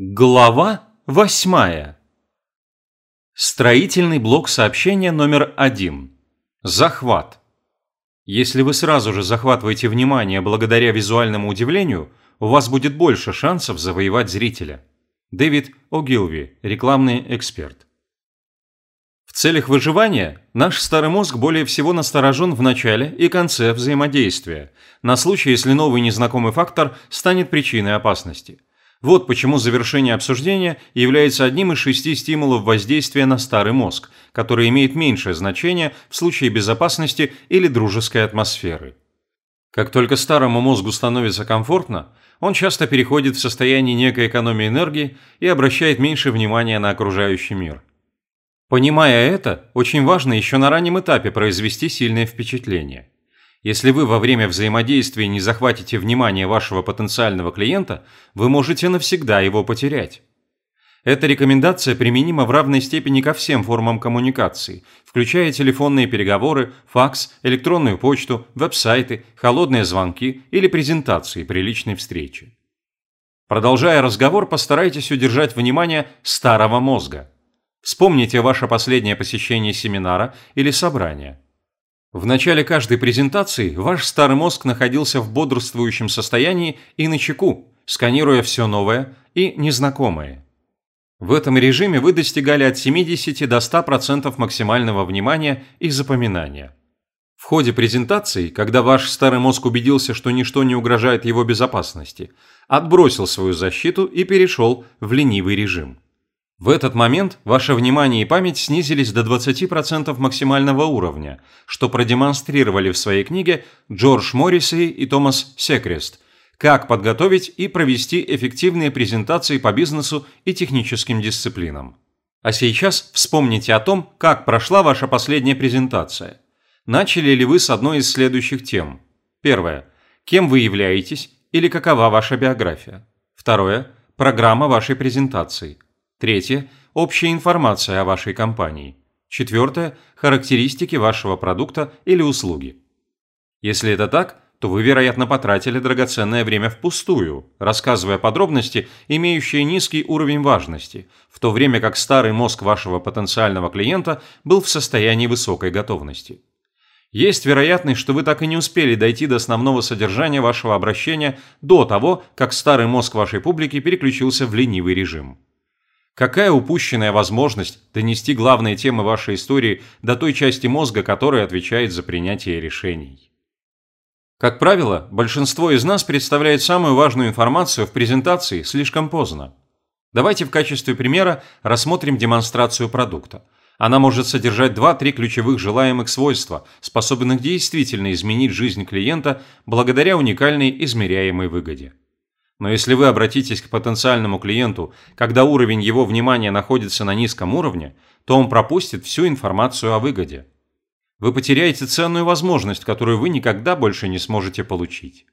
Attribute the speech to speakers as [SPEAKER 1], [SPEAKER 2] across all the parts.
[SPEAKER 1] Глава восьмая. Строительный блок сообщения номер один. Захват. Если вы сразу же захватываете внимание благодаря визуальному удивлению, у вас будет больше шансов завоевать зрителя. Дэвид О'Гилви, рекламный эксперт. В целях выживания наш старый мозг более всего насторожен в начале и конце взаимодействия, на случай, если новый незнакомый фактор станет причиной опасности – вот почему завершение обсуждения является одним из шести стимулов воздействия на старый мозг, который имеет меньшее значение в случае безопасности или дружеской атмосферы. Как только старому мозгу становится комфортно, он часто переходит в состояние некой экономии энергии и обращает меньше внимания на окружающий мир. Понимая это, очень важно еще на раннем этапе произвести сильное впечатление – если вы во время взаимодействия не захватите внимание вашего потенциального клиента, вы можете навсегда его потерять. Эта рекомендация применима в равной степени ко всем формам коммуникации, включая телефонные переговоры, факс, электронную почту, веб-сайты, холодные звонки или презентации при личной встрече. Продолжая разговор, постарайтесь удержать внимание старого мозга. Вспомните ваше последнее посещение семинара или собрания – в начале каждой презентации ваш старый мозг находился в бодрствующем состоянии и на чеку, сканируя все новое и незнакомое. В этом режиме вы достигали от 70 до 100% максимального внимания и запоминания. В ходе презентации, когда ваш старый мозг убедился, что ничто не угрожает его безопасности, отбросил свою защиту и перешел в ленивый режим. В этот момент ваше внимание и память снизились до 20% максимального уровня, что продемонстрировали в своей книге Джордж Морриси и Томас Секрест «Как подготовить и провести эффективные презентации по бизнесу и техническим дисциплинам». А сейчас вспомните о том, как прошла ваша последняя презентация. Начали ли вы с одной из следующих тем? Первое. Кем вы являетесь или какова ваша биография? Второе. Программа вашей презентации – Третье – общая информация о вашей компании. Четвертое – характеристики вашего продукта или услуги. Если это так, то вы, вероятно, потратили драгоценное время впустую, рассказывая подробности, имеющие низкий уровень важности, в то время как старый мозг вашего потенциального клиента был в состоянии высокой готовности. Есть вероятность, что вы так и не успели дойти до основного содержания вашего обращения до того, как старый мозг вашей публики переключился в ленивый режим. Какая упущенная возможность донести главные темы вашей истории до той части мозга, которая отвечает за принятие решений? Как правило, большинство из нас представляет самую важную информацию в презентации слишком поздно. Давайте в качестве примера рассмотрим демонстрацию продукта. Она может содержать 2-3 ключевых желаемых свойства, способных действительно изменить жизнь клиента благодаря уникальной измеряемой выгоде. Но если вы обратитесь к потенциальному клиенту, когда уровень его внимания находится на низком уровне, то он пропустит всю информацию о выгоде. Вы потеряете ценную возможность, которую вы никогда больше не сможете получить.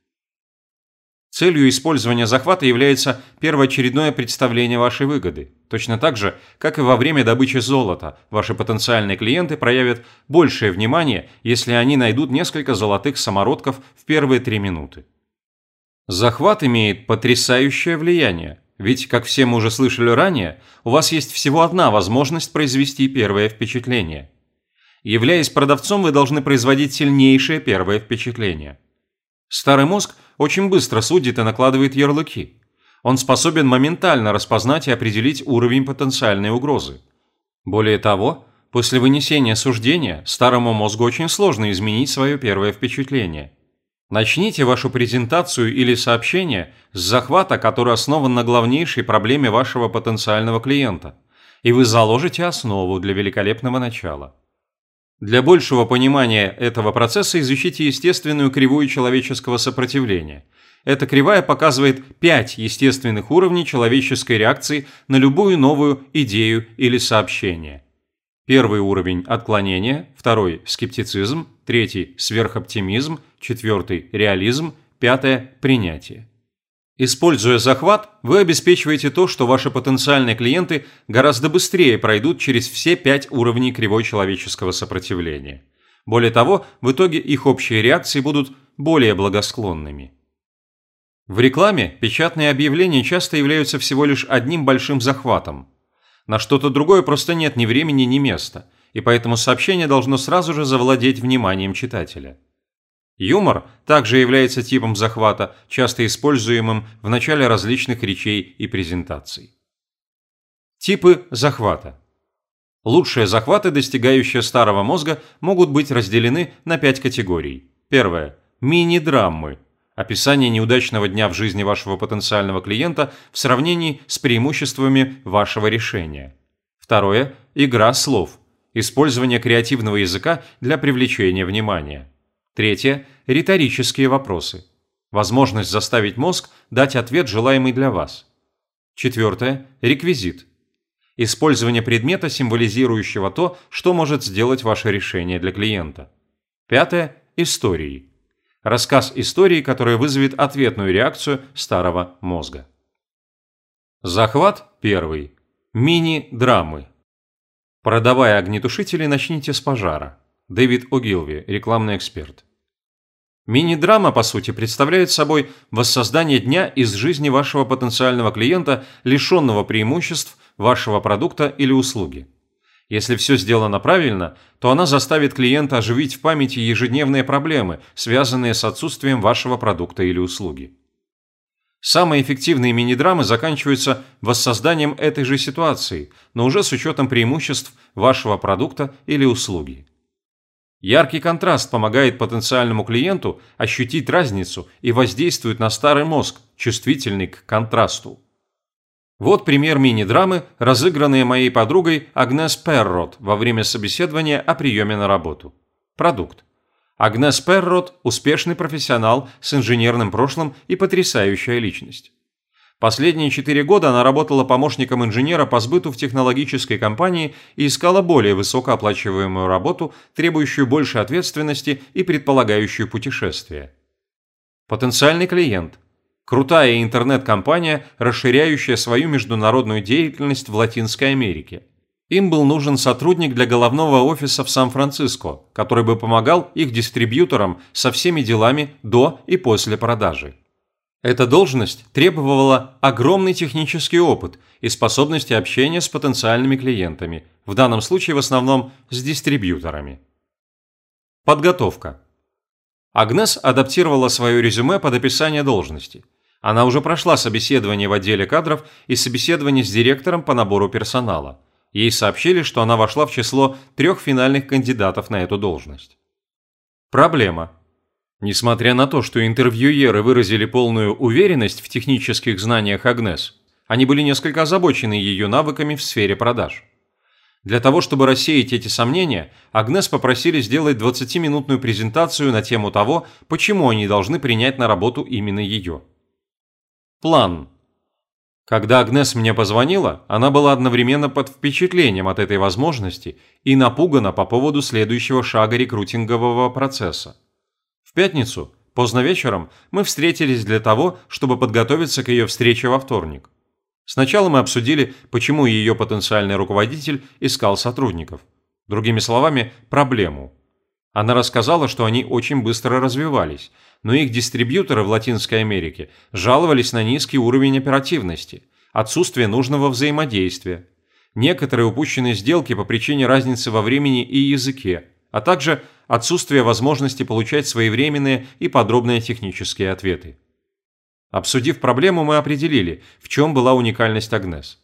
[SPEAKER 1] Целью использования захвата является первоочередное представление вашей выгоды. Точно так же, как и во время добычи золота, ваши потенциальные клиенты проявят большее внимание, если они найдут несколько золотых самородков в первые три минуты. Захват имеет потрясающее влияние, ведь, как все мы уже слышали ранее, у вас есть всего одна возможность произвести первое впечатление. Являясь продавцом, вы должны производить сильнейшее первое впечатление. Старый мозг очень быстро судит и накладывает ярлыки. Он способен моментально распознать и определить уровень потенциальной угрозы. Более того, после вынесения суждения старому мозгу очень сложно изменить свое первое впечатление. Начните вашу презентацию или сообщение с захвата, который основан на главнейшей проблеме вашего потенциального клиента, и вы заложите основу для великолепного начала. Для большего понимания этого процесса изучите естественную кривую человеческого сопротивления. Эта кривая показывает пять естественных уровней человеческой реакции на любую новую идею или сообщение. Первый уровень – отклонение, второй – скептицизм, третий – сверхоптимизм, четвертый – реализм, пятое – принятие. Используя захват, вы обеспечиваете то, что ваши потенциальные клиенты гораздо быстрее пройдут через все пять уровней кривой человеческого сопротивления. Более того, в итоге их общие реакции будут более благосклонными. В рекламе печатные объявления часто являются всего лишь одним большим захватом. На что-то другое просто нет ни времени, ни места, и поэтому сообщение должно сразу же завладеть вниманием читателя. Юмор также является типом захвата, часто используемым в начале различных речей и презентаций. Типы захвата. Лучшие захваты, достигающие старого мозга, могут быть разделены на пять категорий. Первое. Мини-драмы. Описание неудачного дня в жизни вашего потенциального клиента в сравнении с преимуществами вашего решения. Второе. Игра слов. Использование креативного языка для привлечения внимания. Третье – риторические вопросы. Возможность заставить мозг дать ответ, желаемый для вас. Четвертое – реквизит. Использование предмета, символизирующего то, что может сделать ваше решение для клиента. Пятое – истории. Рассказ истории, которая вызовет ответную реакцию старого мозга. Захват первый. Мини-драмы. Продавая огнетушители, начните с пожара. Дэвид О'Гилви, рекламный эксперт. Мини-драма, по сути, представляет собой воссоздание дня из жизни вашего потенциального клиента, лишенного преимуществ вашего продукта или услуги. Если все сделано правильно, то она заставит клиента оживить в памяти ежедневные проблемы, связанные с отсутствием вашего продукта или услуги. Самые эффективные мини-драмы заканчиваются воссозданием этой же ситуации, но уже с учетом преимуществ вашего продукта или услуги. Яркий контраст помогает потенциальному клиенту ощутить разницу и воздействует на старый мозг, чувствительный к контрасту. Вот пример мини-драмы, разыгранные моей подругой Агнес Перрот во время собеседования о приеме на работу. Продукт. Агнес Перрот – успешный профессионал с инженерным прошлым и потрясающая личность. Последние четыре года она работала помощником инженера по сбыту в технологической компании и искала более высокооплачиваемую работу, требующую большей ответственности и предполагающую путешествия. Потенциальный клиент. Крутая интернет-компания, расширяющая свою международную деятельность в Латинской Америке. Им был нужен сотрудник для головного офиса в Сан-Франциско, который бы помогал их дистрибьюторам со всеми делами до и после продажи. Эта должность требовала огромный технический опыт и способности общения с потенциальными клиентами, в данном случае в основном с дистрибьюторами. Подготовка. Агнес адаптировала свое резюме под описание должности. Она уже прошла собеседование в отделе кадров и собеседование с директором по набору персонала. Ей сообщили, что она вошла в число трех финальных кандидатов на эту должность. Проблема. Несмотря на то, что интервьюеры выразили полную уверенность в технических знаниях Агнес, они были несколько озабочены ее навыками в сфере продаж. Для того, чтобы рассеять эти сомнения, Агнес попросили сделать 20-минутную презентацию на тему того, почему они должны принять на работу именно ее. План. Когда Агнес мне позвонила, она была одновременно под впечатлением от этой возможности и напугана по поводу следующего шага рекрутингового процесса пятницу, поздно вечером, мы встретились для того, чтобы подготовиться к ее встрече во вторник. Сначала мы обсудили, почему ее потенциальный руководитель искал сотрудников. Другими словами, проблему. Она рассказала, что они очень быстро развивались, но их дистрибьюторы в Латинской Америке жаловались на низкий уровень оперативности, отсутствие нужного взаимодействия, некоторые упущенные сделки по причине разницы во времени и языке, а также отсутствие возможности получать своевременные и подробные технические ответы. Обсудив проблему, мы определили, в чем была уникальность Агнес.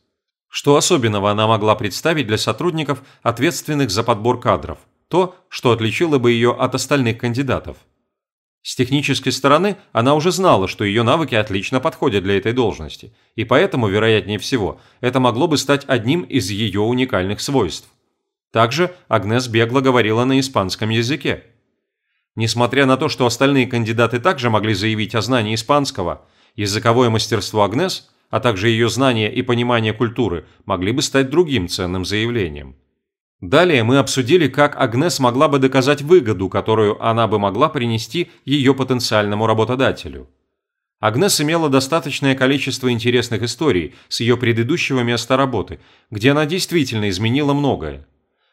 [SPEAKER 1] Что особенного она могла представить для сотрудников, ответственных за подбор кадров, то, что отличило бы ее от остальных кандидатов. С технической стороны она уже знала, что ее навыки отлично подходят для этой должности, и поэтому, вероятнее всего, это могло бы стать одним из ее уникальных свойств. Также Агнес бегло говорила на испанском языке. Несмотря на то, что остальные кандидаты также могли заявить о знании испанского, языковое мастерство Агнес, а также ее знание и понимание культуры могли бы стать другим ценным заявлением. Далее мы обсудили, как Агнес могла бы доказать выгоду, которую она бы могла принести ее потенциальному работодателю. Агнес имела достаточное количество интересных историй с ее предыдущего места работы, где она действительно изменила многое.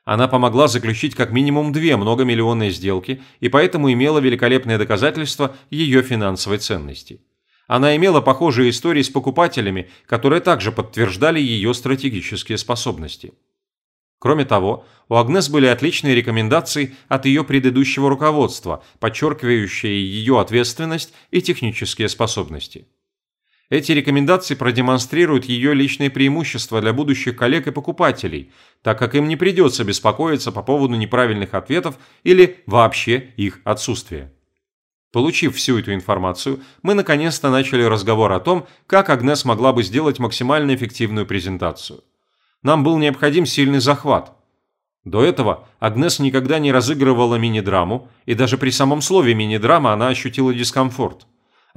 [SPEAKER 1] Она помогла заключить как минимум две многомиллионные сделки и поэтому имела великолепное доказательство ее финансовой ценности. Она имела похожие истории с покупателями, которые также подтверждали ее стратегические способности. Кроме того, у Агнес были отличные рекомендации от ее предыдущего руководства, подчеркивающие ее ответственность и технические способности. Эти рекомендации продемонстрируют ее личные преимущества для будущих коллег и покупателей, так как им не придется беспокоиться по поводу неправильных ответов или вообще их отсутствия. Получив всю эту информацию, мы наконец-то начали разговор о том, как Агнес могла бы сделать максимально эффективную презентацию. Нам был необходим сильный захват. До этого Агнес никогда не разыгрывала мини-драму, и даже при самом слове мини-драма она ощутила дискомфорт.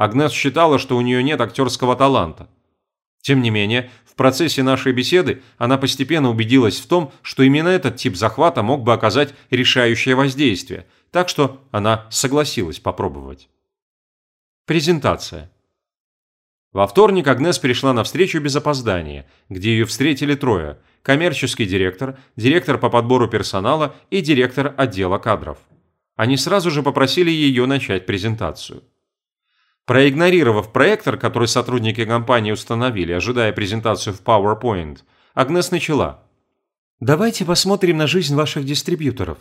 [SPEAKER 1] Агнес считала, что у нее нет актерского таланта. Тем не менее, в процессе нашей беседы она постепенно убедилась в том, что именно этот тип захвата мог бы оказать решающее воздействие – так что она согласилась попробовать. Презентация. Во вторник Агнес пришла на встречу без опоздания, где ее встретили трое – коммерческий директор, директор по подбору персонала и директор отдела кадров. Они сразу же попросили ее начать презентацию. Проигнорировав проектор, который сотрудники компании установили, ожидая презентацию в PowerPoint, Агнес начала. «Давайте посмотрим на жизнь ваших дистрибьюторов.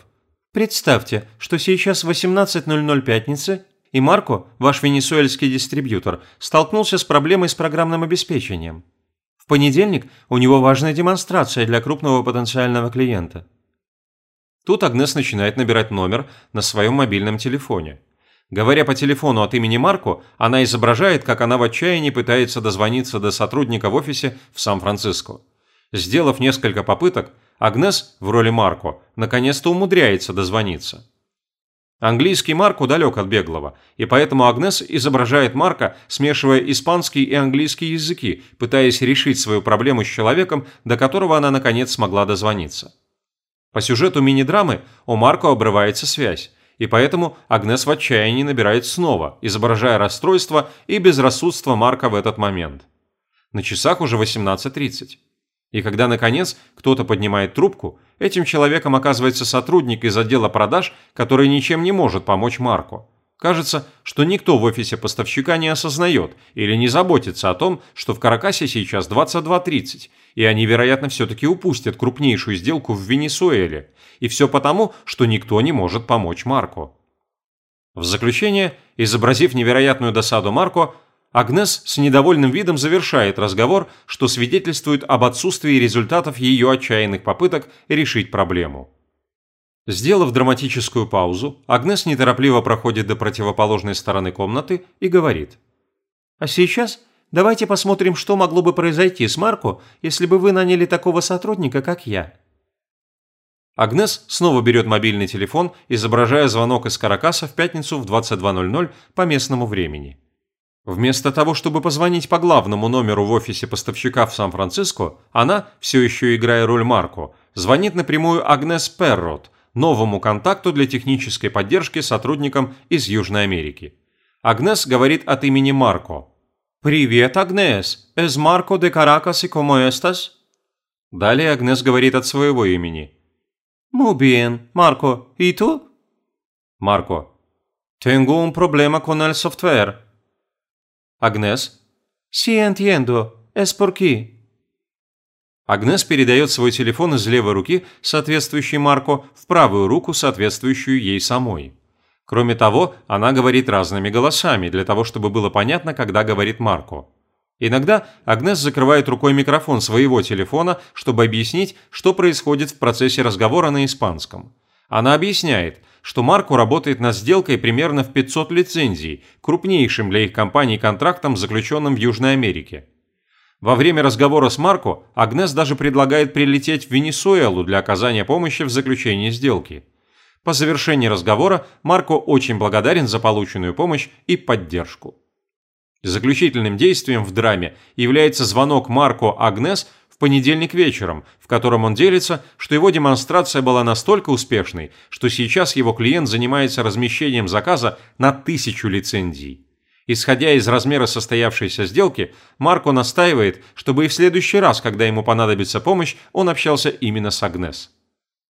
[SPEAKER 1] Представьте, что сейчас 18.00 пятницы, и Марко, ваш венесуэльский дистрибьютор, столкнулся с проблемой с программным обеспечением. В понедельник у него важная демонстрация для крупного потенциального клиента. Тут Агнес начинает набирать номер на своем мобильном телефоне. Говоря по телефону от имени Марко, она изображает, как она в отчаянии пытается дозвониться до сотрудника в офисе в Сан-Франциско. Сделав несколько попыток, Агнес в роли Марко наконец-то умудряется дозвониться. Английский Марко далек от беглого, и поэтому Агнес изображает Марка, смешивая испанский и английский языки, пытаясь решить свою проблему с человеком, до которого она наконец смогла дозвониться. По сюжету мини-драмы у Марко обрывается связь, и поэтому Агнес в отчаянии набирает снова, изображая расстройство и безрассудство Марка в этот момент. На часах уже 18.30. И когда, наконец, кто-то поднимает трубку, этим человеком оказывается сотрудник из отдела продаж, который ничем не может помочь Марку. Кажется, что никто в офисе поставщика не осознает или не заботится о том, что в Каракасе сейчас 22.30, и они, вероятно, все-таки упустят крупнейшую сделку в Венесуэле. И все потому, что никто не может помочь Марку. В заключение, изобразив невероятную досаду Марко, Агнес с недовольным видом завершает разговор, что свидетельствует об отсутствии результатов ее отчаянных попыток решить проблему. Сделав драматическую паузу, Агнес неторопливо проходит до противоположной стороны комнаты и говорит. «А сейчас давайте посмотрим, что могло бы произойти с Марко, если бы вы наняли такого сотрудника, как я». Агнес снова берет мобильный телефон, изображая звонок из Каракаса в пятницу в 22.00 по местному времени. Вместо того, чтобы позвонить по главному номеру в офисе поставщика в Сан-Франциско, она, все еще играя роль Марко, звонит напрямую Агнес Перрот, новому контакту для технической поддержки сотрудникам из Южной Америки. Агнес говорит от имени Марко. «Привет, Агнес! Es Марко de Caracas y cómo estás?» Далее Агнес говорит от своего имени. «Muy bien, Марко. ¿Y tú?» Марко. «Tengo un problema con el software». Агнес. «Sí entiendo. Es por qué». Агнес передает свой телефон из левой руки, соответствующей Марко, в правую руку, соответствующую ей самой. Кроме того, она говорит разными голосами, для того, чтобы было понятно, когда говорит Марко. Иногда Агнес закрывает рукой микрофон своего телефона, чтобы объяснить, что происходит в процессе разговора на испанском. Она объясняет, что Марко работает над сделкой примерно в 500 лицензий, крупнейшим для их компании контрактом, заключенным в Южной Америке. Во время разговора с Марко Агнес даже предлагает прилететь в Венесуэлу для оказания помощи в заключении сделки. По завершении разговора Марко очень благодарен за полученную помощь и поддержку. Заключительным действием в драме является звонок Марко Агнес – понедельник вечером, в котором он делится, что его демонстрация была настолько успешной, что сейчас его клиент занимается размещением заказа на тысячу лицензий. Исходя из размера состоявшейся сделки, Марко настаивает, чтобы и в следующий раз, когда ему понадобится помощь, он общался именно с Агнес.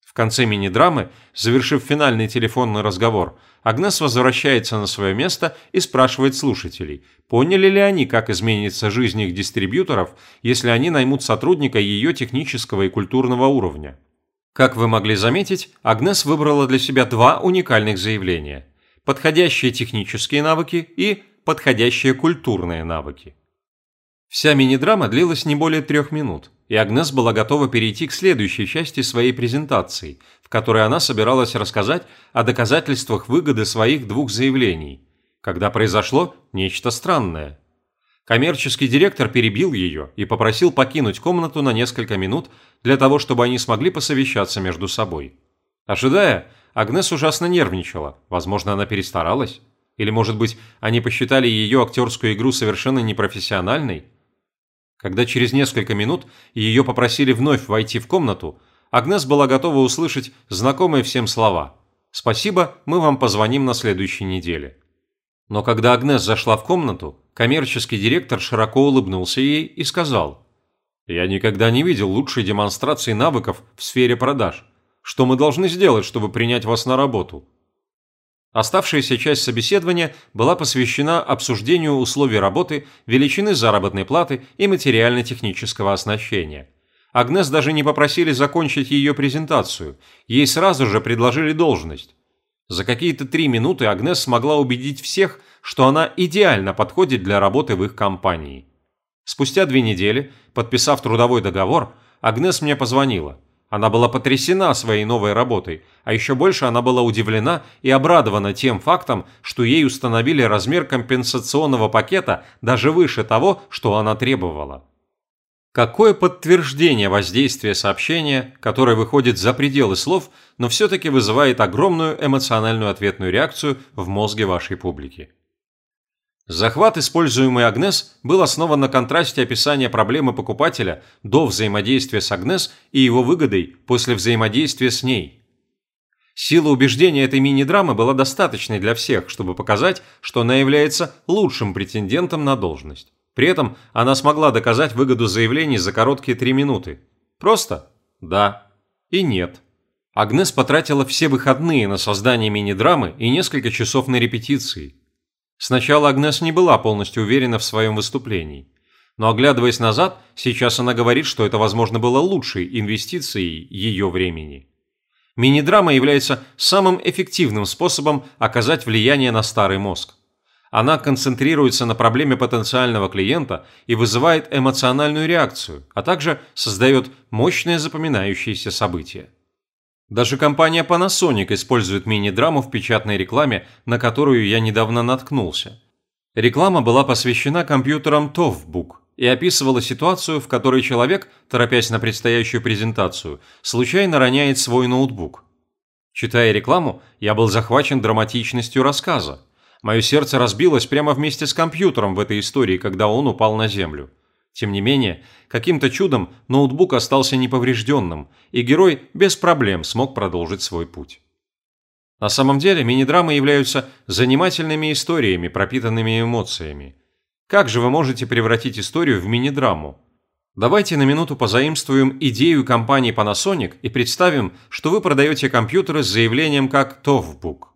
[SPEAKER 1] В конце мини-драмы, завершив финальный телефонный разговор, Агнес возвращается на свое место и спрашивает слушателей, поняли ли они, как изменится жизнь их дистрибьюторов, если они наймут сотрудника ее технического и культурного уровня. Как вы могли заметить, Агнес выбрала для себя два уникальных заявления – подходящие технические навыки и подходящие культурные навыки. Вся мини-драма длилась не более трех минут, и Агнес была готова перейти к следующей части своей презентации, в которой она собиралась рассказать о доказательствах выгоды своих двух заявлений, когда произошло нечто странное. Коммерческий директор перебил ее и попросил покинуть комнату на несколько минут для того, чтобы они смогли посовещаться между собой. Ожидая, Агнес ужасно нервничала, возможно, она перестаралась. Или, может быть, они посчитали ее актерскую игру совершенно непрофессиональной? Когда через несколько минут ее попросили вновь войти в комнату, Агнес была готова услышать знакомые всем слова «Спасибо, мы вам позвоним на следующей неделе». Но когда Агнес зашла в комнату, коммерческий директор широко улыбнулся ей и сказал «Я никогда не видел лучшей демонстрации навыков в сфере продаж. Что мы должны сделать, чтобы принять вас на работу?» Оставшаяся часть собеседования была посвящена обсуждению условий работы, величины заработной платы и материально-технического оснащения. Агнес даже не попросили закончить ее презентацию, ей сразу же предложили должность. За какие-то три минуты Агнес смогла убедить всех, что она идеально подходит для работы в их компании. Спустя две недели, подписав трудовой договор, Агнес мне позвонила – она была потрясена своей новой работой, а еще больше она была удивлена и обрадована тем фактом, что ей установили размер компенсационного пакета даже выше того, что она требовала. Какое подтверждение воздействия сообщения, которое выходит за пределы слов, но все-таки вызывает огромную эмоциональную ответную реакцию в мозге вашей публики? Захват, используемый Агнес, был основан на контрасте описания проблемы покупателя до взаимодействия с Агнес и его выгодой после взаимодействия с ней. Сила убеждения этой мини-драмы была достаточной для всех, чтобы показать, что она является лучшим претендентом на должность. При этом она смогла доказать выгоду заявлений за короткие три минуты. Просто «да» и «нет». Агнес потратила все выходные на создание мини-драмы и несколько часов на репетиции – Сначала Агнес не была полностью уверена в своем выступлении. Но оглядываясь назад, сейчас она говорит, что это, возможно, было лучшей инвестицией ее времени. Мини-драма является самым эффективным способом оказать влияние на старый мозг. Она концентрируется на проблеме потенциального клиента и вызывает эмоциональную реакцию, а также создает мощные запоминающиеся события. Даже компания Panasonic использует мини-драму в печатной рекламе, на которую я недавно наткнулся. Реклама была посвящена компьютерам TOFBook и описывала ситуацию, в которой человек, торопясь на предстоящую презентацию, случайно роняет свой ноутбук. Читая рекламу, я был захвачен драматичностью рассказа. Мое сердце разбилось прямо вместе с компьютером в этой истории, когда он упал на землю. Тем не менее, каким-то чудом ноутбук остался неповрежденным, и герой без проблем смог продолжить свой путь. На самом деле, мини-драмы являются занимательными историями, пропитанными эмоциями. Как же вы можете превратить историю в мини-драму? Давайте на минуту позаимствуем идею компании Panasonic и представим, что вы продаете компьютеры с заявлением как TOFBook.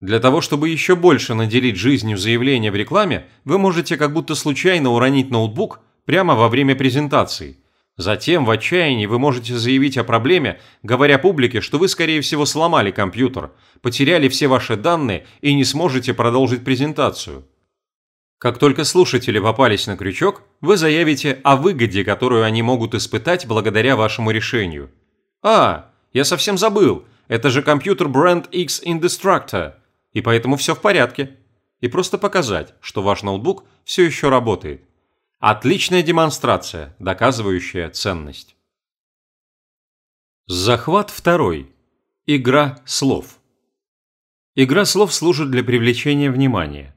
[SPEAKER 1] Для того, чтобы еще больше наделить жизнью заявления в рекламе, вы можете как будто случайно уронить ноутбук прямо во время презентации. Затем в отчаянии вы можете заявить о проблеме, говоря публике, что вы, скорее всего, сломали компьютер, потеряли все ваши данные и не сможете продолжить презентацию. Как только слушатели попались на крючок, вы заявите о выгоде, которую они могут испытать благодаря вашему решению. «А, я совсем забыл, это же компьютер бренд X Indestructor, и поэтому все в порядке». И просто показать, что ваш ноутбук все еще работает. Отличная демонстрация, доказывающая ценность. Захват второй. Игра слов. Игра слов служит для привлечения внимания.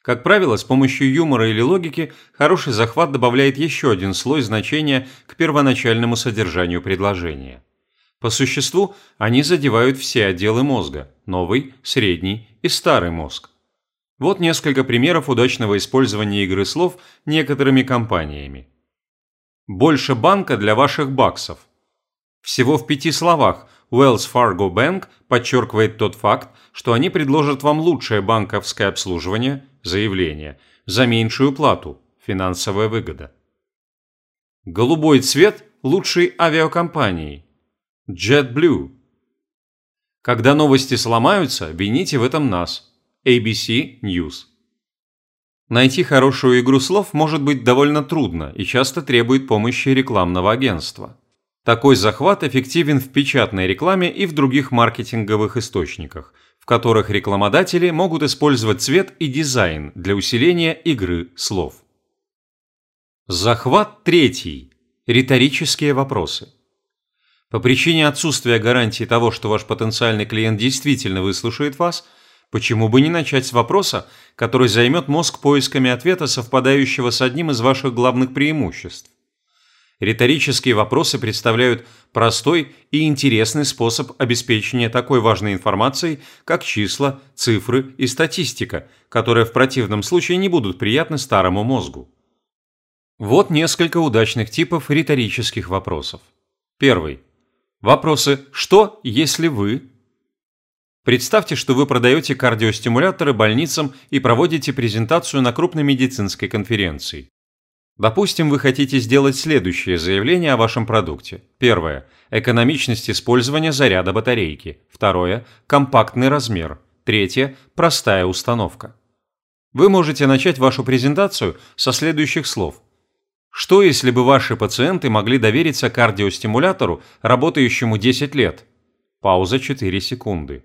[SPEAKER 1] Как правило, с помощью юмора или логики хороший захват добавляет еще один слой значения к первоначальному содержанию предложения. По существу, они задевают все отделы мозга – новый, средний и старый мозг. Вот несколько примеров удачного использования игры слов некоторыми компаниями. Больше банка для ваших баксов. Всего в пяти словах Wells Fargo Bank подчеркивает тот факт, что они предложат вам лучшее банковское обслуживание, заявление, за меньшую плату, финансовая выгода. Голубой цвет лучшей авиакомпании. JetBlue. Когда новости сломаются, вините в этом нас. ABC News. Найти хорошую игру слов может быть довольно трудно и часто требует помощи рекламного агентства. Такой захват эффективен в печатной рекламе и в других маркетинговых источниках, в которых рекламодатели могут использовать цвет и дизайн для усиления игры слов. Захват третий. Риторические вопросы. По причине отсутствия гарантии того, что ваш потенциальный клиент действительно выслушает вас – Почему бы не начать с вопроса, который займет мозг поисками ответа, совпадающего с одним из ваших главных преимуществ? Риторические вопросы представляют простой и интересный способ обеспечения такой важной информацией, как числа, цифры и статистика, которые в противном случае не будут приятны старому мозгу. Вот несколько удачных типов риторических вопросов. Первый. Вопросы «что, если вы?» Представьте, что вы продаете кардиостимуляторы больницам и проводите презентацию на крупной медицинской конференции. Допустим, вы хотите сделать следующее заявление о вашем продукте. Первое. Экономичность использования заряда батарейки. Второе. Компактный размер. Третье. Простая установка. Вы можете начать вашу презентацию со следующих слов. Что если бы ваши пациенты могли довериться кардиостимулятору, работающему 10 лет? Пауза 4 секунды.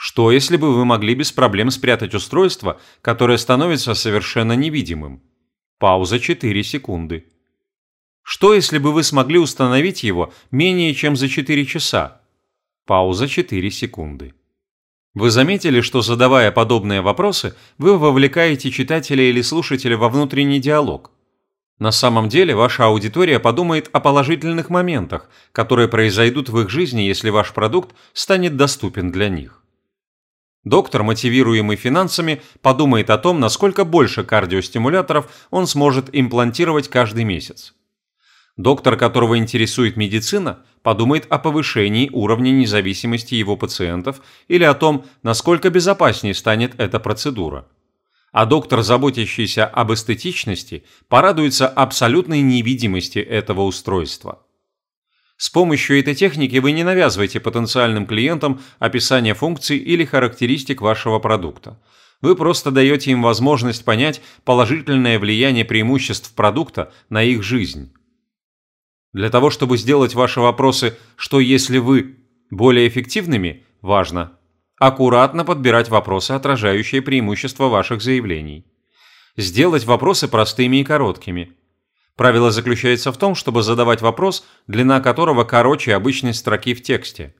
[SPEAKER 1] Что, если бы вы могли без проблем спрятать устройство, которое становится совершенно невидимым? Пауза 4 секунды. Что, если бы вы смогли установить его менее чем за 4 часа? Пауза 4 секунды. Вы заметили, что задавая подобные вопросы, вы вовлекаете читателя или слушателя во внутренний диалог? На самом деле ваша аудитория подумает о положительных моментах, которые произойдут в их жизни, если ваш продукт станет доступен для них. Доктор, мотивируемый финансами, подумает о том, насколько больше кардиостимуляторов он сможет имплантировать каждый месяц. Доктор, которого интересует медицина, подумает о повышении уровня независимости его пациентов или о том, насколько безопаснее станет эта процедура. А доктор, заботящийся об эстетичности, порадуется абсолютной невидимости этого устройства. С помощью этой техники вы не навязываете потенциальным клиентам описание функций или характеристик вашего продукта. Вы просто даете им возможность понять положительное влияние преимуществ продукта на их жизнь. Для того, чтобы сделать ваши вопросы «что если вы» более эффективными, важно аккуратно подбирать вопросы, отражающие преимущества ваших заявлений. Сделать вопросы простыми и короткими – Правило заключается в том, чтобы задавать вопрос, длина которого короче обычной строки в тексте.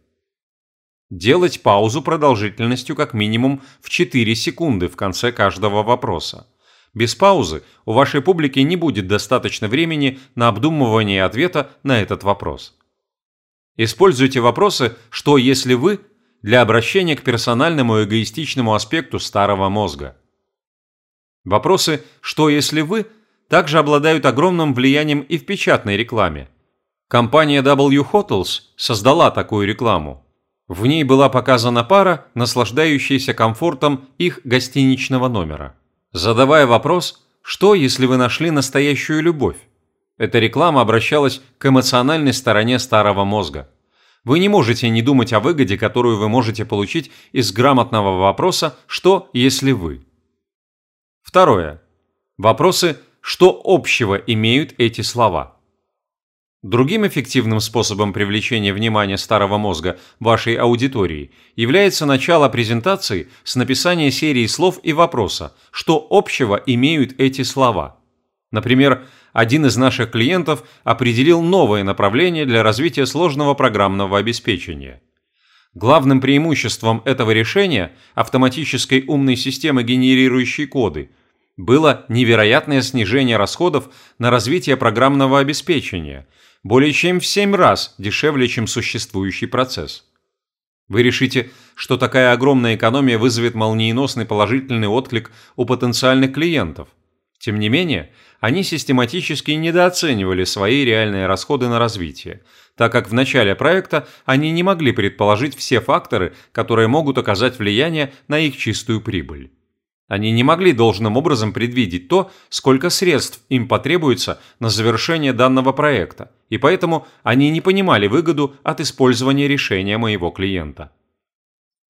[SPEAKER 1] Делать паузу продолжительностью как минимум в 4 секунды в конце каждого вопроса. Без паузы у вашей публики не будет достаточно времени на обдумывание ответа на этот вопрос. Используйте вопросы «что если вы» для обращения к персональному эгоистичному аспекту старого мозга. Вопросы «что если вы» также обладают огромным влиянием и в печатной рекламе. Компания W Hotels создала такую рекламу. В ней была показана пара, наслаждающаяся комфортом их гостиничного номера. Задавая вопрос «Что, если вы нашли настоящую любовь?», эта реклама обращалась к эмоциональной стороне старого мозга. Вы не можете не думать о выгоде, которую вы можете получить из грамотного вопроса «Что, если вы?». Второе. Вопросы что общего имеют эти слова? Другим эффективным способом привлечения внимания старого мозга вашей аудитории является начало презентации с написания серии слов и вопроса, что общего имеют эти слова. Например, один из наших клиентов определил новое направление для развития сложного программного обеспечения. Главным преимуществом этого решения автоматической умной системы, генерирующей коды, было невероятное снижение расходов на развитие программного обеспечения, более чем в 7 раз дешевле, чем существующий процесс. Вы решите, что такая огромная экономия вызовет молниеносный положительный отклик у потенциальных клиентов. Тем не менее, они систематически недооценивали свои реальные расходы на развитие, так как в начале проекта они не могли предположить все факторы, которые могут оказать влияние на их чистую прибыль. Они не могли должным образом предвидеть то, сколько средств им потребуется на завершение данного проекта, и поэтому они не понимали выгоду от использования решения моего клиента.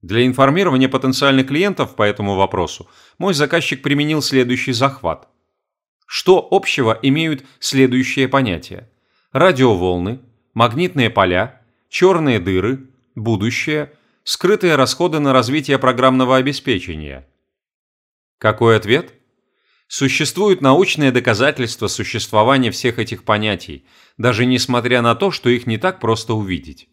[SPEAKER 1] Для информирования потенциальных клиентов по этому вопросу мой заказчик применил следующий захват. Что общего имеют следующие понятия? Радиоволны, магнитные поля, черные дыры, будущее, скрытые расходы на развитие программного обеспечения. Какой ответ? Существуют научные доказательства существования всех этих понятий, даже несмотря на то, что их не так просто увидеть.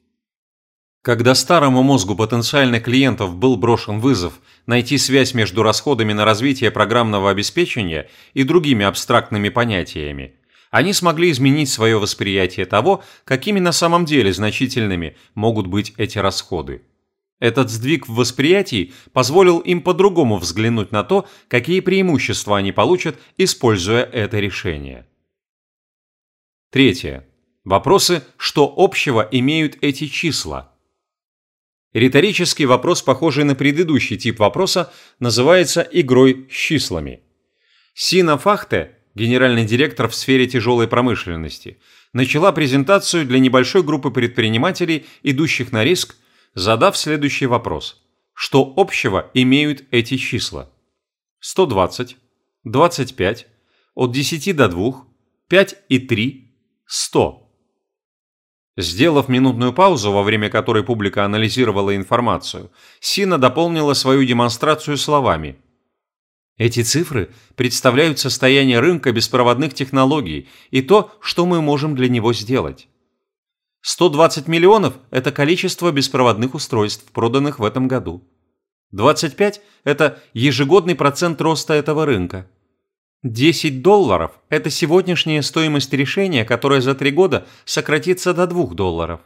[SPEAKER 1] Когда старому мозгу потенциальных клиентов был брошен вызов найти связь между расходами на развитие программного обеспечения и другими абстрактными понятиями, они смогли изменить свое восприятие того, какими на самом деле значительными могут быть эти расходы. Этот сдвиг в восприятии позволил им по-другому взглянуть на то, какие преимущества они получат, используя это решение. Третье. Вопросы, что общего имеют эти числа. Риторический вопрос, похожий на предыдущий тип вопроса, называется игрой с числами. Сина Фахте, генеральный директор в сфере тяжелой промышленности, начала презентацию для небольшой группы предпринимателей, идущих на риск, задав следующий вопрос. Что общего имеют эти числа? 120, 25, от 10 до 2, 5 и 3, 100. Сделав минутную паузу, во время которой публика анализировала информацию, Сина дополнила свою демонстрацию словами. Эти цифры представляют состояние рынка беспроводных технологий и то, что мы можем для него сделать. 120 миллионов – это количество беспроводных устройств, проданных в этом году. 25 – это ежегодный процент роста этого рынка. 10 долларов – это сегодняшняя стоимость решения, которая за три года сократится до 2 долларов.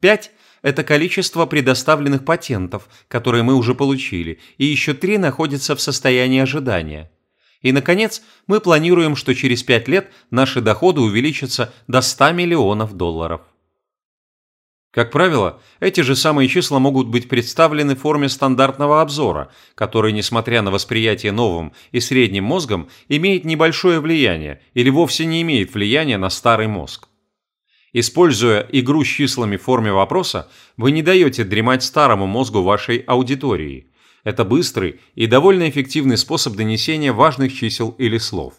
[SPEAKER 1] 5 – это количество предоставленных патентов, которые мы уже получили, и еще 3 находятся в состоянии ожидания. И, наконец, мы планируем, что через 5 лет наши доходы увеличатся до 100 миллионов долларов. Как правило, эти же самые числа могут быть представлены в форме стандартного обзора, который, несмотря на восприятие новым и средним мозгом, имеет небольшое влияние или вовсе не имеет влияния на старый мозг. Используя игру с числами в форме вопроса, вы не даете дремать старому мозгу вашей аудитории. Это быстрый и довольно эффективный способ донесения важных чисел или слов.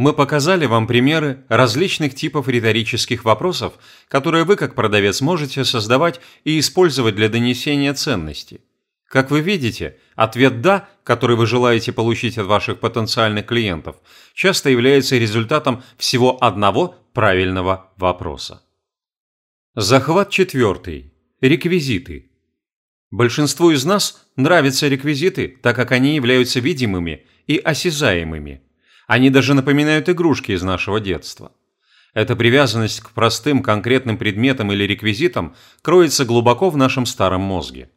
[SPEAKER 1] Мы показали вам примеры различных типов риторических вопросов, которые вы как продавец можете создавать и использовать для донесения ценности. Как вы видите, ответ «да», который вы желаете получить от ваших потенциальных клиентов, часто является результатом всего одного правильного вопроса. Захват четвертый. Реквизиты. Большинству из нас нравятся реквизиты, так как они являются видимыми и осязаемыми – они даже напоминают игрушки из нашего детства. Эта привязанность к простым конкретным предметам или реквизитам кроется глубоко в нашем старом мозге.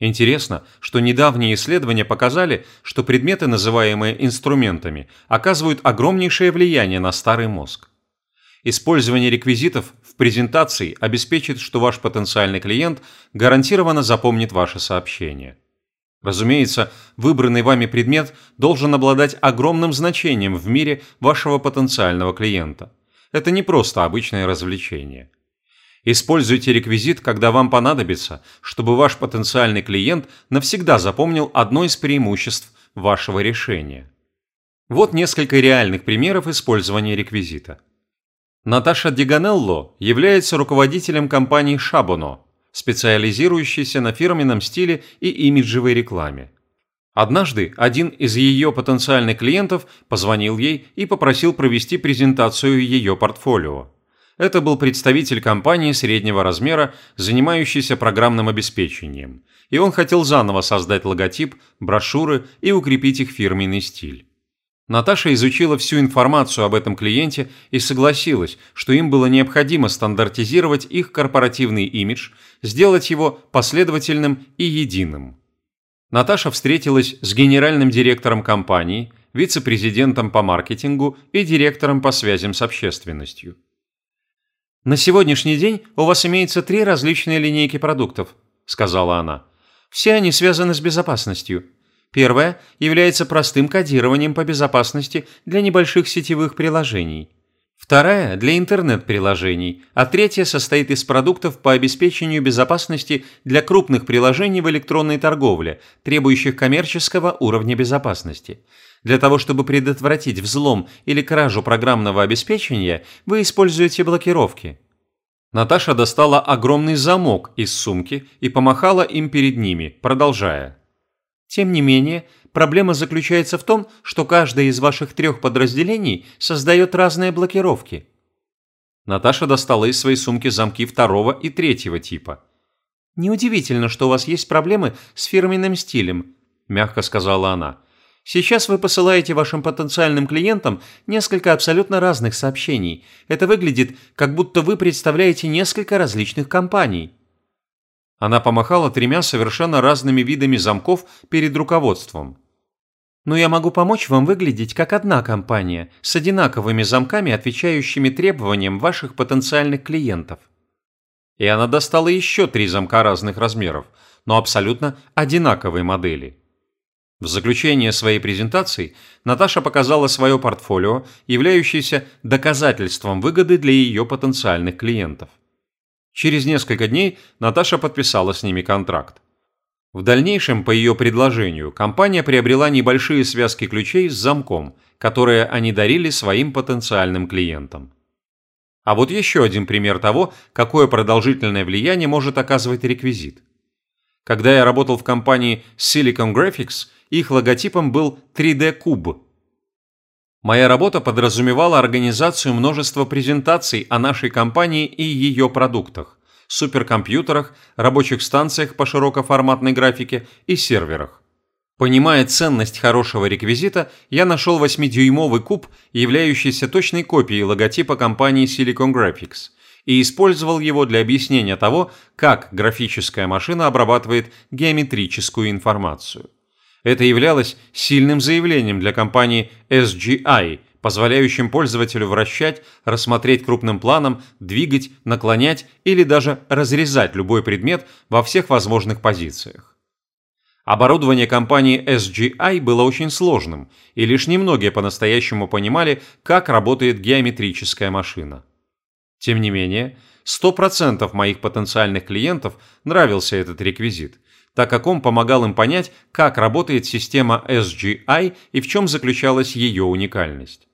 [SPEAKER 1] Интересно, что недавние исследования показали, что предметы, называемые инструментами, оказывают огромнейшее влияние на старый мозг. Использование реквизитов в презентации обеспечит, что ваш потенциальный клиент гарантированно запомнит ваше сообщение. Разумеется, выбранный вами предмет должен обладать огромным значением в мире вашего потенциального клиента. Это не просто обычное развлечение. Используйте реквизит, когда вам понадобится, чтобы ваш потенциальный клиент навсегда запомнил одно из преимуществ вашего решения. Вот несколько реальных примеров использования реквизита. Наташа Диганелло является руководителем компании Шабоно, специализирующийся на фирменном стиле и имиджевой рекламе. Однажды один из ее потенциальных клиентов позвонил ей и попросил провести презентацию ее портфолио. Это был представитель компании среднего размера, занимающийся программным обеспечением, и он хотел заново создать логотип, брошюры и укрепить их фирменный стиль. Наташа изучила всю информацию об этом клиенте и согласилась, что им было необходимо стандартизировать их корпоративный имидж, сделать его последовательным и единым. Наташа встретилась с генеральным директором компании, вице-президентом по маркетингу и директором по связям с общественностью.
[SPEAKER 2] «На сегодняшний день у вас имеется три различные линейки продуктов», – сказала она. «Все они связаны с безопасностью. Первая является простым кодированием по безопасности для небольших сетевых приложений. Вторая – для интернет-приложений, а третья состоит из продуктов по обеспечению безопасности для крупных приложений в электронной торговле, требующих коммерческого уровня безопасности. Для того, чтобы предотвратить взлом или кражу программного обеспечения, вы используете блокировки.
[SPEAKER 1] Наташа достала огромный замок из сумки и помахала им перед ними, продолжая.
[SPEAKER 2] Тем не менее, Проблема заключается в том, что каждое из ваших трех подразделений создает разные блокировки.
[SPEAKER 1] Наташа достала из своей сумки замки второго и третьего типа.
[SPEAKER 2] «Неудивительно, что у вас есть проблемы с фирменным стилем», – мягко сказала она. «Сейчас вы посылаете вашим потенциальным клиентам несколько абсолютно разных сообщений. Это выглядит, как будто вы представляете несколько различных компаний».
[SPEAKER 1] Она помахала тремя совершенно разными видами замков перед руководством
[SPEAKER 2] но я могу помочь вам выглядеть как одна компания с одинаковыми замками, отвечающими требованиям ваших потенциальных клиентов.
[SPEAKER 1] И она достала еще три замка разных размеров, но абсолютно одинаковой модели. В заключение своей презентации Наташа показала свое портфолио, являющееся доказательством выгоды для ее потенциальных клиентов. Через несколько дней Наташа подписала с ними контракт. В дальнейшем, по ее предложению, компания приобрела небольшие связки ключей с замком, которые они дарили своим потенциальным клиентам. А вот еще один пример того, какое продолжительное влияние может оказывать реквизит. Когда я работал в компании Silicon Graphics, их логотипом был 3D-куб. Моя работа подразумевала организацию множества презентаций о нашей компании и ее продуктах суперкомпьютерах, рабочих станциях по широкоформатной графике и серверах. Понимая ценность хорошего реквизита, я нашел 8-дюймовый куб, являющийся точной копией логотипа компании Silicon Graphics, и использовал его для объяснения того, как графическая машина обрабатывает геометрическую информацию. Это являлось сильным заявлением для компании SGI, позволяющим пользователю вращать, рассмотреть крупным планом, двигать, наклонять или даже разрезать любой предмет во всех возможных позициях. Оборудование компании SGI было очень сложным, и лишь немногие по-настоящему понимали, как работает геометрическая машина. Тем не менее, 100% моих потенциальных клиентов нравился этот реквизит, так как он помогал им понять, как работает система SGI и в чем заключалась ее уникальность.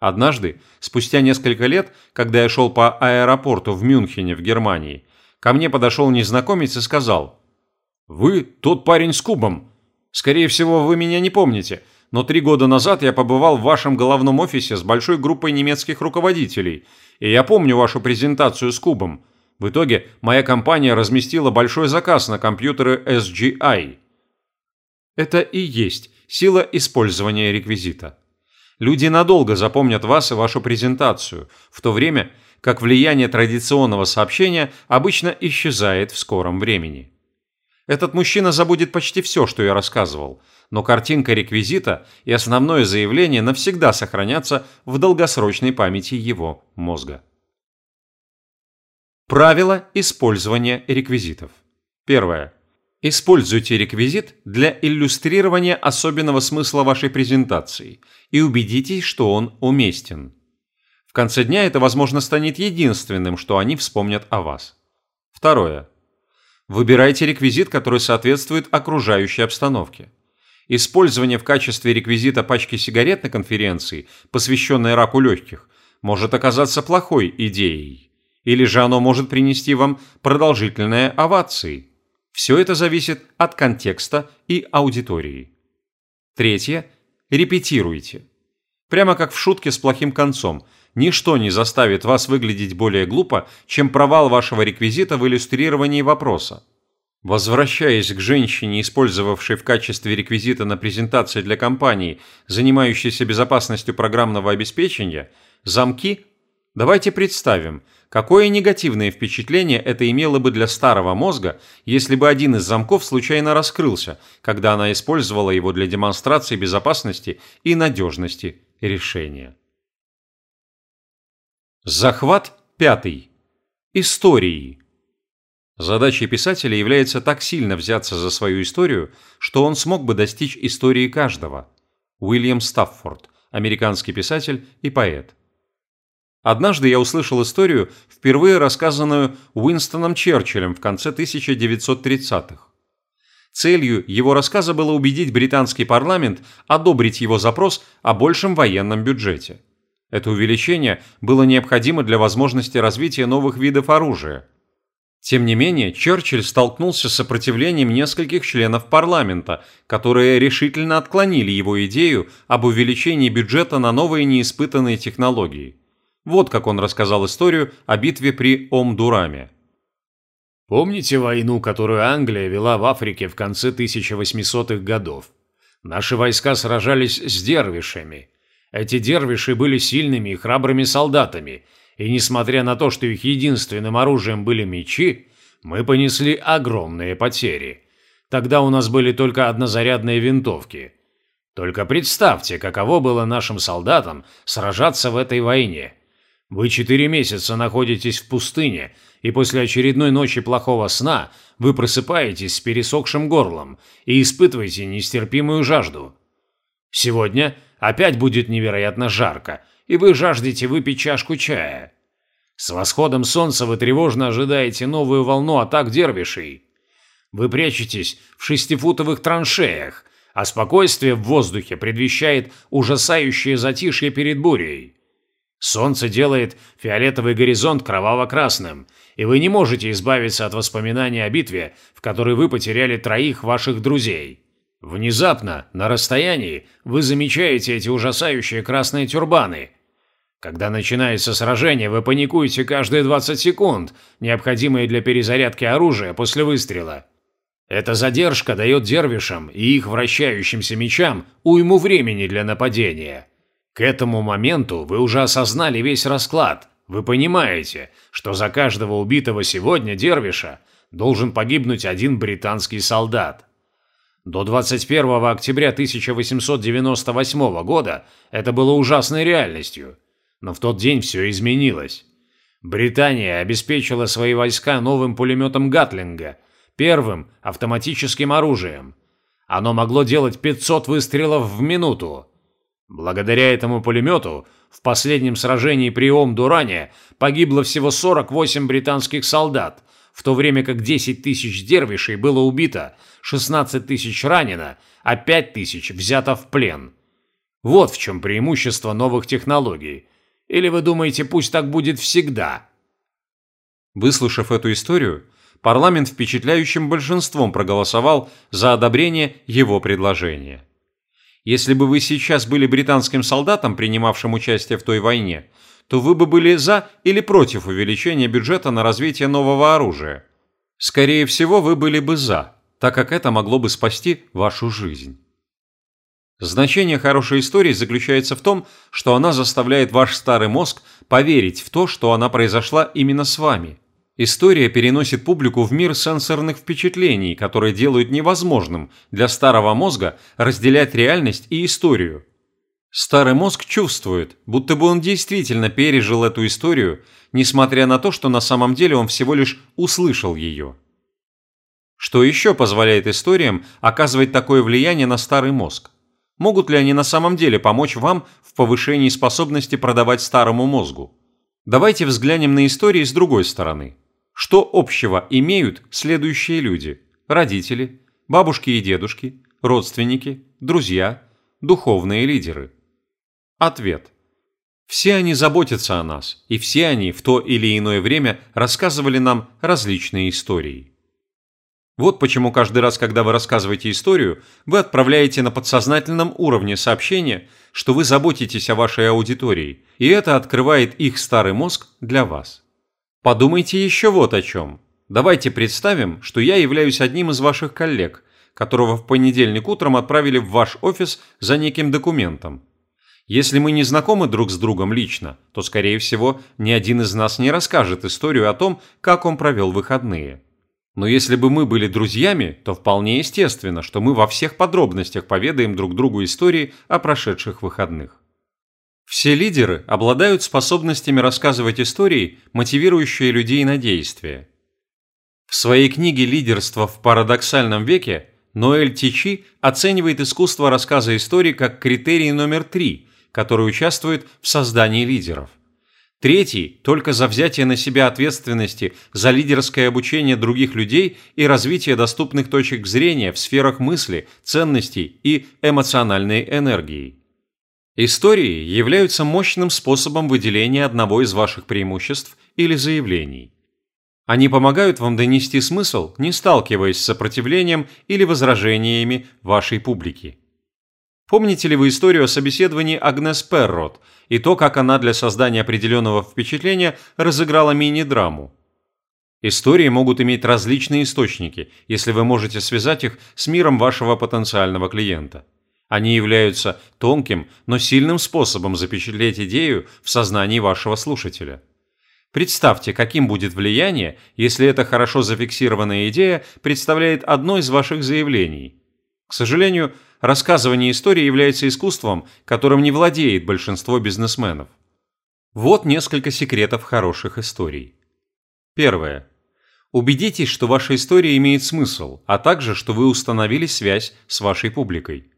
[SPEAKER 1] Однажды, спустя несколько лет, когда я шел по аэропорту в Мюнхене в Германии, ко мне подошел незнакомец и сказал «Вы тот парень с кубом. Скорее всего, вы меня не помните, но три года назад я побывал в вашем головном офисе с большой группой немецких руководителей, и я помню вашу презентацию с кубом. В итоге моя компания разместила большой заказ на компьютеры SGI». Это и есть сила использования реквизита. Люди надолго запомнят вас и вашу презентацию, в то время как влияние традиционного сообщения обычно исчезает в скором времени. Этот мужчина забудет почти все, что я рассказывал, но картинка реквизита и основное заявление навсегда сохранятся в долгосрочной памяти его мозга. Правила использования реквизитов. Первое. Используйте реквизит для иллюстрирования особенного смысла вашей презентации и убедитесь, что он уместен. В конце дня это, возможно, станет единственным, что они вспомнят о вас. Второе. Выбирайте реквизит, который соответствует окружающей обстановке. Использование в качестве реквизита пачки сигарет на конференции, посвященной раку легких, может оказаться плохой идеей. Или же оно может принести вам продолжительные овации – все это зависит от контекста и аудитории. Третье. Репетируйте. Прямо как в шутке с плохим концом, ничто не заставит вас выглядеть более глупо, чем провал вашего реквизита в иллюстрировании вопроса. Возвращаясь к женщине, использовавшей в качестве реквизита на презентации для компании, занимающейся безопасностью программного обеспечения, замки Давайте представим, какое негативное впечатление это имело бы для старого мозга, если бы один из замков случайно раскрылся, когда она использовала его для демонстрации безопасности и надежности решения. Захват пятый. Истории. Задачей писателя является так сильно взяться за свою историю, что он смог бы достичь истории каждого. Уильям Стаффорд, американский писатель и поэт. Однажды я услышал историю, впервые рассказанную Уинстоном Черчиллем в конце 1930-х. Целью его рассказа было убедить британский парламент одобрить его запрос о большем военном бюджете. Это увеличение было необходимо для возможности развития новых видов оружия. Тем не менее, Черчилль столкнулся с сопротивлением нескольких членов парламента, которые решительно отклонили его идею об увеличении бюджета на новые неиспытанные технологии. Вот как он рассказал историю о битве при Омдураме.
[SPEAKER 3] Помните войну, которую Англия вела в Африке в конце 1800-х годов? Наши войска сражались с дервишами. Эти дервиши были сильными и храбрыми солдатами, и несмотря на то, что их единственным оружием были мечи, мы понесли огромные потери. Тогда у нас были только однозарядные винтовки. Только представьте, каково было нашим солдатам сражаться в этой войне. Вы четыре месяца находитесь в пустыне, и после очередной ночи плохого сна вы просыпаетесь с пересохшим горлом и испытываете нестерпимую жажду. Сегодня опять будет невероятно жарко, и вы жаждете выпить чашку чая. С восходом солнца вы тревожно ожидаете новую волну атак дервишей. Вы прячетесь в шестифутовых траншеях, а спокойствие в воздухе предвещает ужасающее затишье перед бурей. Солнце делает фиолетовый горизонт кроваво-красным, и вы не можете избавиться от воспоминаний о битве, в которой вы потеряли троих ваших друзей. Внезапно, на расстоянии, вы замечаете эти ужасающие красные тюрбаны. Когда начинается сражение, вы паникуете каждые 20 секунд, необходимые для перезарядки оружия после выстрела. Эта задержка дает дервишам и их вращающимся мечам уйму времени для нападения. К этому моменту вы уже осознали весь расклад. Вы понимаете, что за каждого убитого сегодня дервиша должен погибнуть один британский солдат. До 21 октября 1898 года это было ужасной реальностью, но в тот день все изменилось. Британия обеспечила свои войска новым пулеметом Гатлинга, первым автоматическим оружием. Оно могло делать 500 выстрелов в минуту. Благодаря этому пулемету в последнем сражении при Ом-Дуране погибло всего 48 британских солдат, в то время как 10 тысяч дервишей было убито, 16 тысяч ранено, а 5 тысяч взято в плен. Вот в чем преимущество новых технологий. Или вы думаете, пусть так будет всегда?
[SPEAKER 1] Выслушав эту историю, парламент впечатляющим большинством проголосовал за одобрение его предложения. Если бы вы сейчас были британским солдатом, принимавшим участие в той войне, то вы бы были за или против увеличения бюджета на развитие нового оружия. Скорее всего, вы были бы за, так как это могло бы спасти вашу жизнь. Значение хорошей истории заключается в том, что она заставляет ваш старый мозг поверить в то, что она произошла именно с вами – История переносит публику в мир сенсорных впечатлений, которые делают невозможным для старого мозга разделять реальность и историю. Старый мозг чувствует, будто бы он действительно пережил эту историю, несмотря на то, что на самом деле он всего лишь услышал ее. Что еще позволяет историям оказывать такое влияние на старый мозг? Могут ли они на самом деле помочь вам в повышении способности продавать старому мозгу? Давайте взглянем на истории с другой стороны. Что общего имеют следующие люди? Родители, бабушки и дедушки, родственники, друзья, духовные лидеры. Ответ. Все они заботятся о нас, и все они в то или иное время рассказывали нам различные истории. Вот почему каждый раз, когда вы рассказываете историю, вы отправляете на подсознательном уровне сообщение, что вы заботитесь о вашей аудитории, и это открывает их старый мозг для вас. Подумайте еще вот о чем. Давайте представим, что я являюсь одним из ваших коллег, которого в понедельник утром отправили в ваш офис за неким документом. Если мы не знакомы друг с другом лично, то, скорее всего, ни один из нас не расскажет историю о том, как он провел выходные. Но если бы мы были друзьями, то вполне естественно, что мы во всех подробностях поведаем друг другу истории о прошедших выходных. Все лидеры обладают способностями рассказывать истории, мотивирующие людей на действие. В своей книге «Лидерство в парадоксальном веке» Ноэль Тичи оценивает искусство рассказа истории как критерий номер три, который участвует в создании лидеров. Третий – только за взятие на себя ответственности за лидерское обучение других людей и развитие доступных точек зрения в сферах мысли, ценностей и эмоциональной энергии. Истории являются мощным способом выделения одного из ваших преимуществ или заявлений. Они помогают вам донести смысл, не сталкиваясь с сопротивлением или возражениями вашей публики. Помните ли вы историю о собеседовании Агнес Перрот и то, как она для создания определенного впечатления разыграла мини-драму? Истории могут иметь различные источники, если вы можете связать их с миром вашего потенциального клиента. Они являются тонким, но сильным способом запечатлеть идею в сознании вашего слушателя. Представьте, каким будет влияние, если эта хорошо зафиксированная идея представляет одно из ваших заявлений. К сожалению, рассказывание истории является искусством, которым не владеет большинство бизнесменов. Вот несколько секретов хороших историй. Первое. Убедитесь, что ваша история имеет смысл, а также, что вы установили связь с вашей публикой.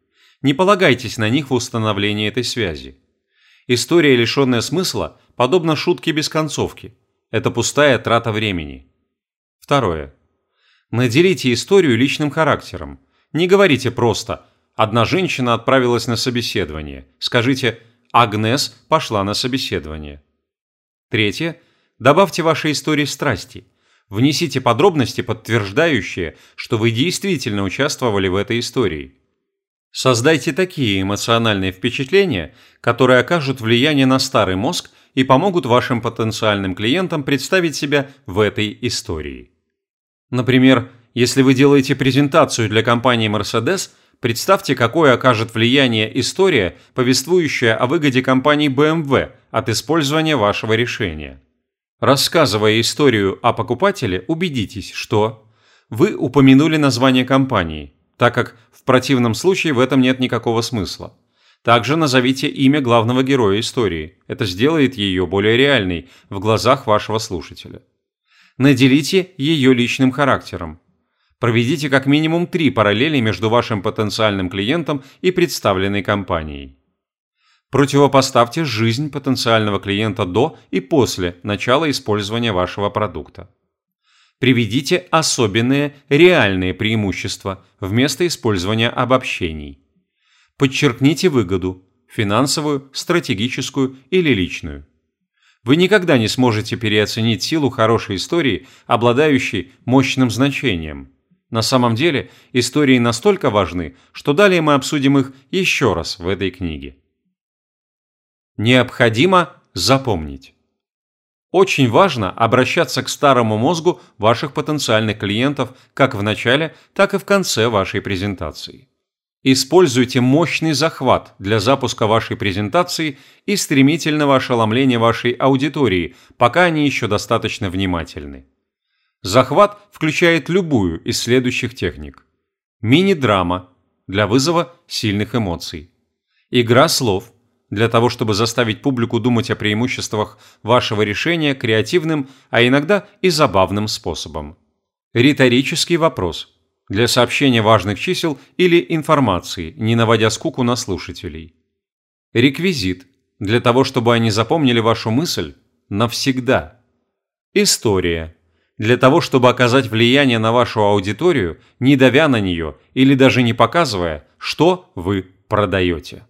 [SPEAKER 1] Не полагайтесь на них в установлении этой связи. История, лишенная смысла, подобна шутке без концовки. Это пустая трата времени. Второе. Наделите историю личным характером. Не говорите просто «одна женщина отправилась на собеседование». Скажите «Агнес пошла на собеседование». Третье. Добавьте вашей истории страсти. Внесите подробности, подтверждающие, что вы действительно участвовали в этой истории. Создайте такие эмоциональные впечатления, которые окажут влияние на старый мозг и помогут вашим потенциальным клиентам представить себя в этой истории. Например, если вы делаете презентацию для компании Mercedes, представьте, какое окажет влияние история, повествующая о выгоде компании BMW от использования вашего решения. Рассказывая историю о покупателе, убедитесь, что вы упомянули название компании, так как в противном случае в этом нет никакого смысла. Также назовите имя главного героя истории. Это сделает ее более реальной в глазах вашего слушателя. Наделите ее личным характером. Проведите как минимум три параллели между вашим потенциальным клиентом и представленной компанией. Противопоставьте жизнь потенциального клиента до и после начала использования вашего продукта. Приведите особенные реальные преимущества вместо использования обобщений. Подчеркните выгоду – финансовую, стратегическую или личную. Вы никогда не сможете переоценить силу хорошей истории, обладающей мощным значением. На самом деле, истории настолько важны, что далее мы обсудим их еще раз в этой книге. Необходимо запомнить. Очень важно обращаться к старому мозгу ваших потенциальных клиентов как в начале, так и в конце вашей презентации. Используйте мощный захват для запуска вашей презентации и стремительного ошеломления вашей аудитории, пока они еще достаточно внимательны. Захват включает любую из следующих техник. Мини-драма для вызова сильных эмоций. Игра слов для того, чтобы заставить публику думать о преимуществах вашего решения креативным, а иногда и забавным способом. Риторический вопрос для сообщения важных чисел или информации, не наводя скуку на слушателей. Реквизит для того, чтобы они запомнили вашу мысль навсегда. История для того, чтобы оказать влияние на вашу аудиторию, не давя на нее или даже не показывая, что вы продаете.